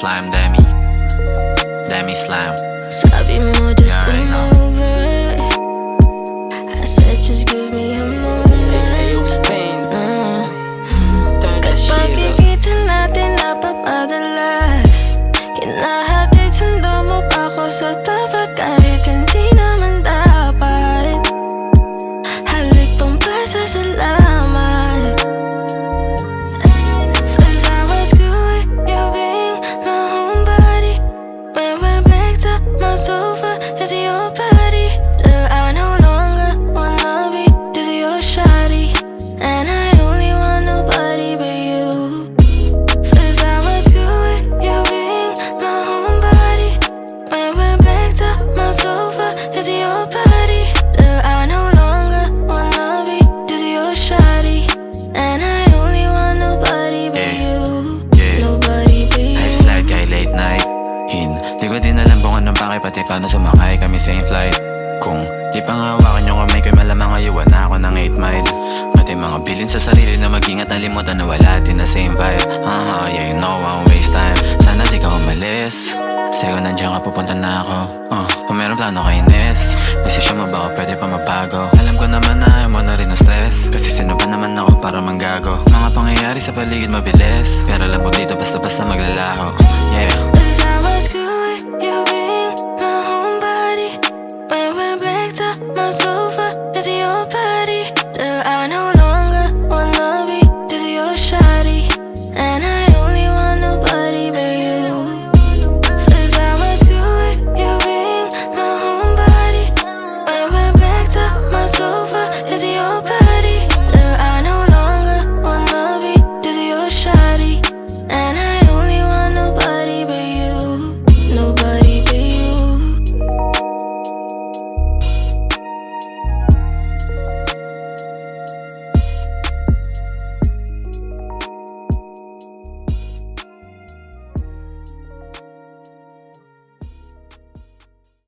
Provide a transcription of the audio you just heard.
slime Demi Demi slime. Sabi mo just Yeah, right come now. over I said just give me a moment. Ayo, Spain, Mm. turn that shit up. Pagkikita natin napapadalas. Hinahatid sundo mo pa ako sa tapat Kahit hindi naman dapat. Halik pang pasasalamat your body Till I no longer wanna be. Your And I only want nobody but you. First I was good with you being my homebody When we picked up my sofa, is your body Till I no longer wanna be. Your And I only want nobody but Yeah. you. Yeah. Nobody but you. I slide kay late night Di ko din alam kung anong pake pati paano sumakay kami same flight. Kung di pa nga hawakan yung kamay ko'y malamang ayuwan na ako ng 8 mile. Pati mga bilin sa sarili na mag-ingat nalimutan na wala din na same vibe. Haha, yeah you know I waste time. Sana di ka umalis. Sa'yo nandiyan ka pupunta na ako. Uh, Kung meron plano kay Ines Desisyon mo baka pwede pa mabago? Alam ko naman na ayaw mo na rin na stress. Kasi sino ba naman ako para manggago? Mga pangyayari sa paligid mabilis. Pero mo dito basta-basta maglalaho